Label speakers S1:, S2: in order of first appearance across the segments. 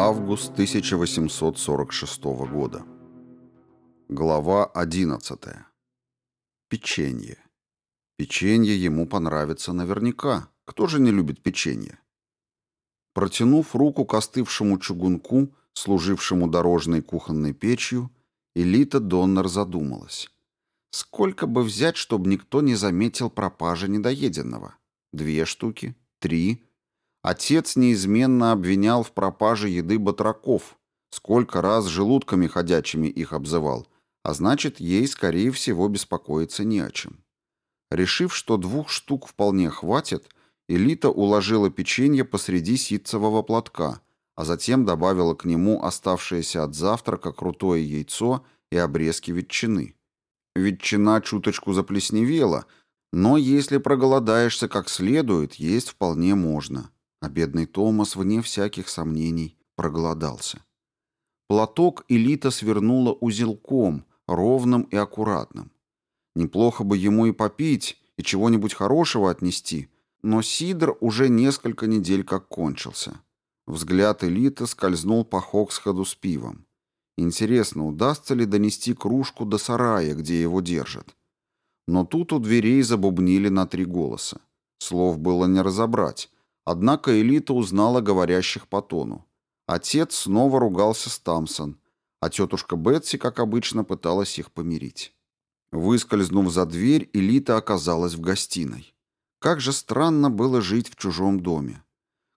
S1: Август 1846 года. Глава 11. Печенье. Печенье ему понравится наверняка. Кто же не любит печенье? Протянув руку к остывшему чугунку, служившему дорожной кухонной печью, Элита Доннер задумалась. Сколько бы взять, чтобы никто не заметил пропажи недоеденного? Две штуки? Три? Отец неизменно обвинял в пропаже еды батраков, сколько раз желудками ходячими их обзывал, а значит, ей, скорее всего, беспокоиться не о чем. Решив, что двух штук вполне хватит, Элита уложила печенье посреди ситцевого платка, а затем добавила к нему оставшееся от завтрака крутое яйцо и обрезки ветчины. Ветчина чуточку заплесневела, но если проголодаешься как следует, есть вполне можно. А бедный Томас, вне всяких сомнений, проголодался. Платок Элита свернула узелком, ровным и аккуратным. Неплохо бы ему и попить, и чего-нибудь хорошего отнести, но сидр уже несколько недель как кончился. Взгляд Элита скользнул по Хоксхеду с пивом. Интересно, удастся ли донести кружку до сарая, где его держат? Но тут у дверей забубнили на три голоса. Слов было не разобрать, Однако элита узнала говорящих по тону. Отец снова ругался с Тамсон, а тетушка Бетси, как обычно, пыталась их помирить. Выскользнув за дверь, элита оказалась в гостиной. Как же странно было жить в чужом доме.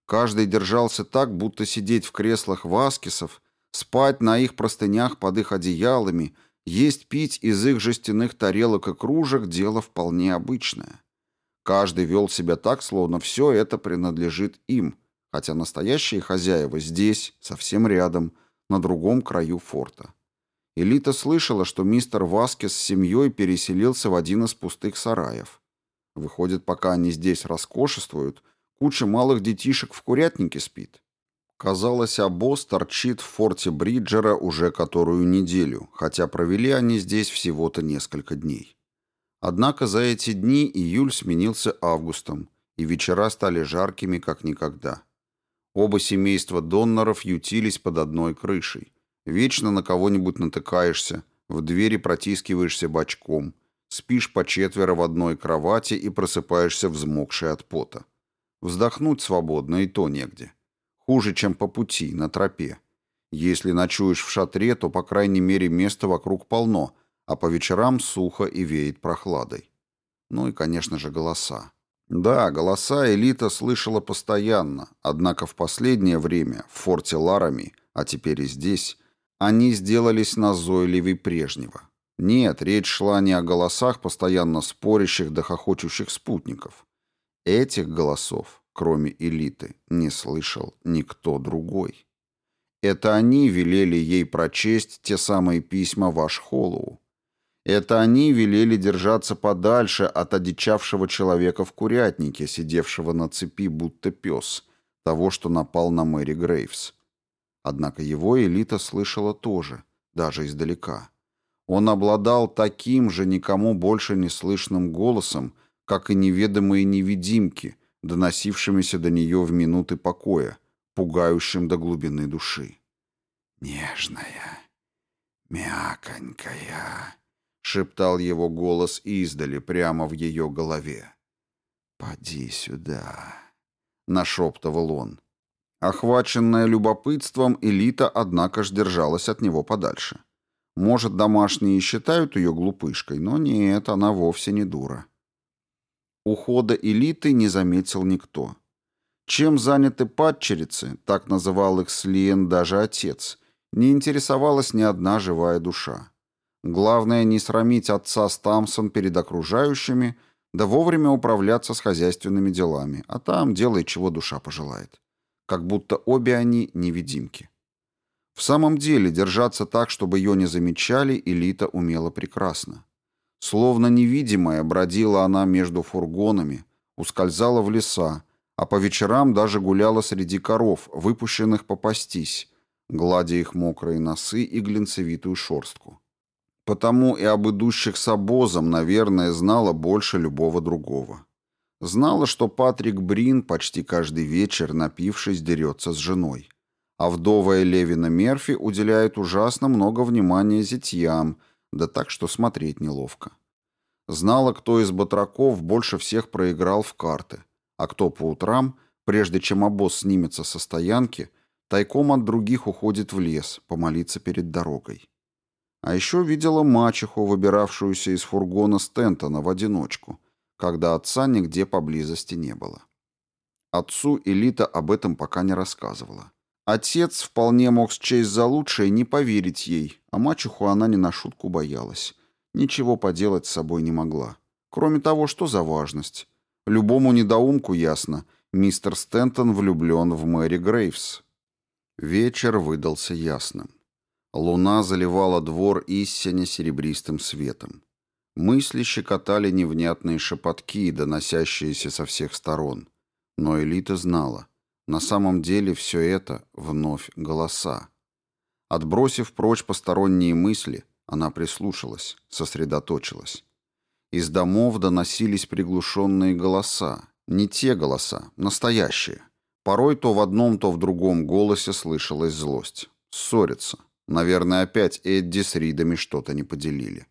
S1: Каждый держался так, будто сидеть в креслах васкисов, спать на их простынях под их одеялами, есть пить из их жестяных тарелок и кружек – дело вполне обычное. Каждый вел себя так, словно все это принадлежит им, хотя настоящие хозяева здесь, совсем рядом, на другом краю форта. Элита слышала, что мистер Васкес с семьей переселился в один из пустых сараев. Выходит, пока они здесь роскошествуют, куча малых детишек в курятнике спит. Казалось, обоз торчит в форте Бриджера уже которую неделю, хотя провели они здесь всего-то несколько дней. Однако за эти дни июль сменился августом, и вечера стали жаркими, как никогда. Оба семейства доноров ютились под одной крышей. Вечно на кого-нибудь натыкаешься, в двери протискиваешься бочком, спишь по четверо в одной кровати и просыпаешься взмокший от пота. Вздохнуть свободно и то негде. Хуже, чем по пути, на тропе. Если ночуешь в шатре, то, по крайней мере, места вокруг полно, а по вечерам сухо и веет прохладой. Ну и, конечно же, голоса. Да, голоса элита слышала постоянно, однако в последнее время в форте Ларами, а теперь и здесь, они сделались назойливей прежнего. Нет, речь шла не о голосах постоянно спорящих да хохочущих спутников. Этих голосов, кроме элиты, не слышал никто другой. Это они велели ей прочесть те самые письма ваш Холлоу, это они велели держаться подальше от одичавшего человека в курятнике, сидевшего на цепи, будто пес, того, что напал на Мэри Грейвс. Однако его элита слышала тоже, даже издалека. Он обладал таким же никому больше не слышным голосом, как и неведомые невидимки, доносившимися до нее в минуты покоя, пугающим до глубины души. «Нежная, мяконькая», — шептал его голос издали, прямо в ее голове. «Поди сюда», — нашептывал он. Охваченная любопытством, элита, однако ж, держалась от него подальше. Может, домашние считают ее глупышкой, но нет, она вовсе не дура. Ухода элиты не заметил никто. Чем заняты падчерицы, так называл их Слиен даже отец, не интересовалась ни одна живая душа. Главное не срамить отца с Тамсон перед окружающими, да вовремя управляться с хозяйственными делами, а там делай, чего душа пожелает. Как будто обе они невидимки. В самом деле, держаться так, чтобы ее не замечали, элита умела прекрасно. Словно невидимая бродила она между фургонами, ускользала в леса, а по вечерам даже гуляла среди коров, выпущенных попастись, гладя их мокрые носы и глинцевитую шорстку. Потому и об идущих с обозом, наверное, знала больше любого другого. Знала, что Патрик Брин почти каждый вечер, напившись, дерется с женой. а вдовая Левина Мерфи уделяет ужасно много внимания зятьям, да так, что смотреть неловко. Знала, кто из батраков больше всех проиграл в карты, а кто по утрам, прежде чем обоз снимется со стоянки, тайком от других уходит в лес помолиться перед дорогой. А еще видела мачеху, выбиравшуюся из фургона Стентона в одиночку, когда отца нигде поблизости не было. Отцу Элита об этом пока не рассказывала. Отец вполне мог счесть за лучшее не поверить ей, а мачеху она не на шутку боялась. Ничего поделать с собой не могла. Кроме того, что за важность. Любому недоумку ясно, мистер Стентон влюблен в Мэри Грейвс. Вечер выдался ясным. Луна заливала двор истине серебристым светом. Мысли щекотали невнятные шепотки, доносящиеся со всех сторон. Но Элита знала. На самом деле все это вновь голоса. Отбросив прочь посторонние мысли, она прислушалась, сосредоточилась. Из домов доносились приглушенные голоса. Не те голоса, настоящие. Порой то в одном, то в другом голосе слышалась злость. Ссориться. Наверное, опять Эдди с Ридами что-то не поделили.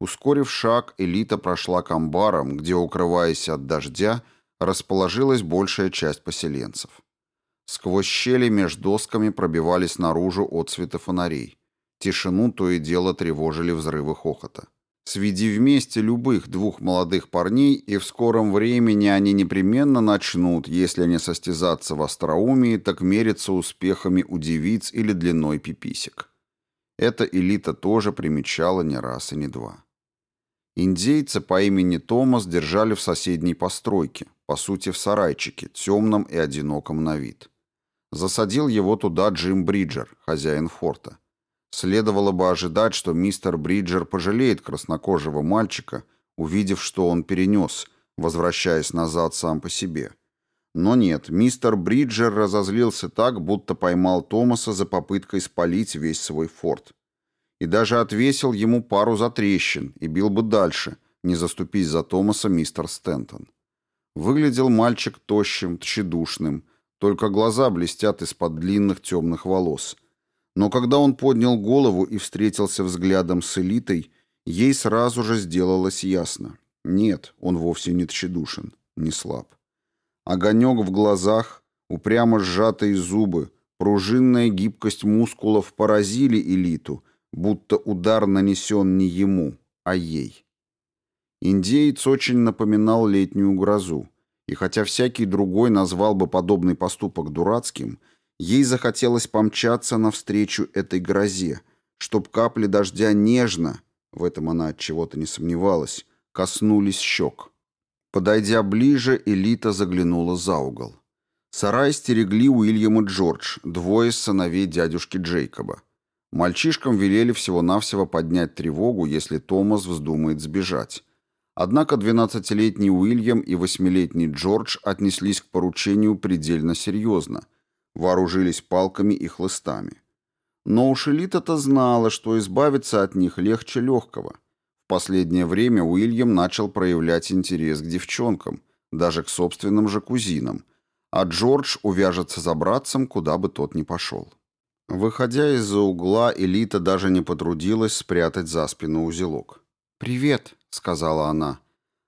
S1: Ускорив шаг, Элита прошла к амбарам, где, укрываясь от дождя, расположилась большая часть поселенцев. Сквозь щели между досками пробивались наружу отцветы фонарей. Тишину то и дело тревожили взрывы хохота. Сведи вместе любых двух молодых парней, и в скором времени они непременно начнут, если не состязаться в остроумии, так мериться успехами у девиц или длиной пиписек. Эта элита тоже примечала не раз и не два. Индейца по имени Томас держали в соседней постройке, по сути в сарайчике, темном и одиноком на вид. Засадил его туда Джим Бриджер, хозяин форта. Следовало бы ожидать, что мистер Бриджер пожалеет краснокожего мальчика, увидев, что он перенес, возвращаясь назад сам по себе. Но нет, мистер Бриджер разозлился так, будто поймал Томаса за попыткой спалить весь свой форт и даже отвесил ему пару затрещин и бил бы дальше, не заступись за Томаса мистер Стентон. Выглядел мальчик тощим, тщедушным, только глаза блестят из-под длинных темных волос. Но когда он поднял голову и встретился взглядом с элитой, ей сразу же сделалось ясно. Нет, он вовсе не тщедушен, не слаб. Огонек в глазах, упрямо сжатые зубы, пружинная гибкость мускулов поразили элиту — будто удар нанесен не ему, а ей. Индеец очень напоминал летнюю грозу, и хотя всякий другой назвал бы подобный поступок дурацким, ей захотелось помчаться навстречу этой грозе, чтоб капли дождя нежно, в этом она от чего-то не сомневалась, коснулись щек. Подойдя ближе, Элита заглянула за угол. Сарай стерегли Уильям и Джордж, двое сыновей дядюшки Джейкоба. Мальчишкам велели всего-навсего поднять тревогу, если Томас вздумает сбежать. Однако 12-летний Уильям и 8-летний Джордж отнеслись к поручению предельно серьезно, вооружились палками и хлыстами. Но уж элита-то знала, что избавиться от них легче легкого. В последнее время Уильям начал проявлять интерес к девчонкам, даже к собственным же кузинам, а Джордж увяжется за братцем, куда бы тот ни пошел. Выходя из-за угла, Элита даже не потрудилась спрятать за спину узелок. «Привет», — сказала она.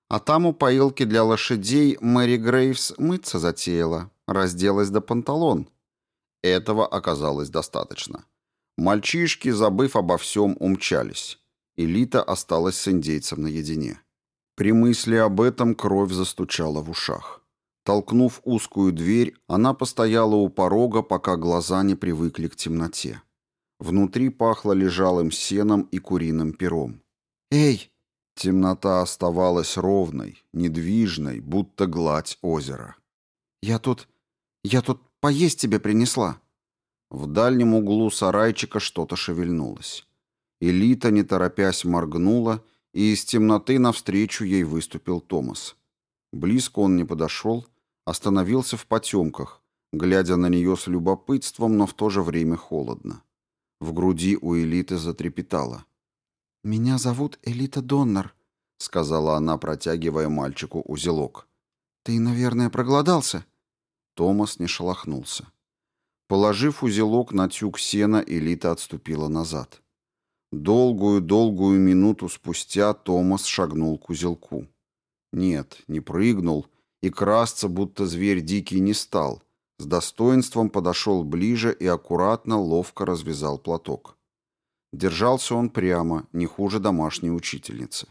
S1: «А там у поилки для лошадей Мэри Грейвс мыться затеяла, разделась до панталон». Этого оказалось достаточно. Мальчишки, забыв обо всем, умчались. Элита осталась с индейцем наедине. При мысли об этом кровь застучала в ушах. Толкнув узкую дверь, она постояла у порога, пока глаза не привыкли к темноте. Внутри пахло лежалым сеном и куриным пером. «Эй!» Темнота оставалась ровной, недвижной, будто гладь озера. «Я тут... я тут поесть тебе принесла». В дальнем углу сарайчика что-то шевельнулось. Элита, не торопясь, моргнула, и из темноты навстречу ей выступил Томас. Близко он не подошел, остановился в потемках, глядя на нее с любопытством, но в то же время холодно. В груди у Элиты затрепетало. «Меня зовут Элита Доннер», — сказала она, протягивая мальчику узелок. «Ты, наверное, проголодался?» Томас не шелохнулся. Положив узелок на тюк сена, Элита отступила назад. Долгую-долгую минуту спустя Томас шагнул к узелку. Нет, не прыгнул, и красться, будто зверь дикий, не стал. С достоинством подошел ближе и аккуратно, ловко развязал платок. Держался он прямо, не хуже домашней учительницы.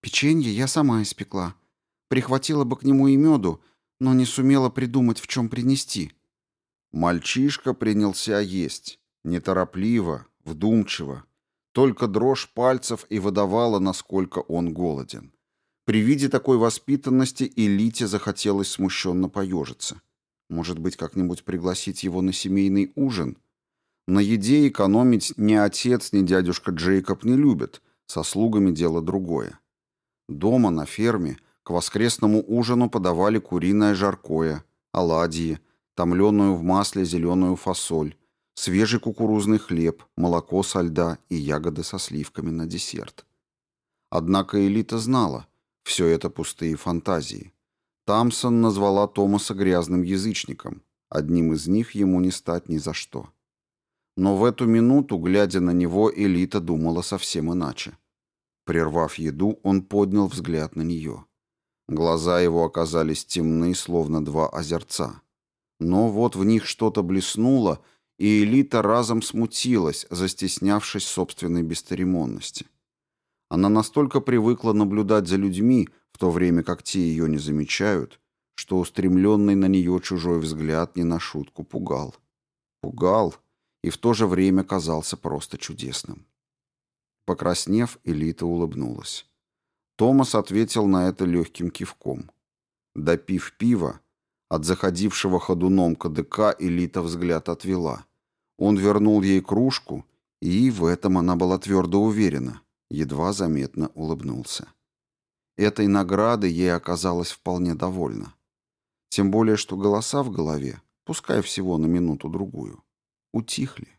S2: «Печенье я сама испекла. Прихватила бы к нему и меду, но не сумела придумать, в чем принести».
S1: Мальчишка принялся есть. Неторопливо, вдумчиво. Только дрожь пальцев и выдавала, насколько он голоден. При виде такой воспитанности Элите захотелось смущенно поежиться. Может быть, как-нибудь пригласить его на семейный ужин? На еде экономить ни отец, ни дядюшка Джейкоб не любят, со слугами дело другое. Дома, на ферме, к воскресному ужину подавали куриное жаркое, оладьи, томленую в масле зеленую фасоль, свежий кукурузный хлеб, молоко со льда и ягоды со сливками на десерт. Однако Элита знала, все это пустые фантазии. Тамсон назвала Томаса грязным язычником, одним из них ему не стать ни за что. Но в эту минуту, глядя на него, Элита думала совсем иначе. Прервав еду, он поднял взгляд на нее. Глаза его оказались темны, словно два озерца. Но вот в них что-то блеснуло, и Элита разом смутилась, застеснявшись собственной бесцеремонности. Она настолько привыкла наблюдать за людьми, в то время как те ее не замечают, что устремленный на нее чужой взгляд не на шутку пугал. Пугал и в то же время казался просто чудесным. Покраснев, Элита улыбнулась. Томас ответил на это легким кивком. Допив пива, от заходившего ходуном КДК Элита взгляд отвела. Он вернул ей кружку, и в этом она была твердо уверена, едва заметно улыбнулся. Этой награды ей оказалось вполне довольна. Тем более, что голоса в голове, пускай всего на минуту-другую, утихли.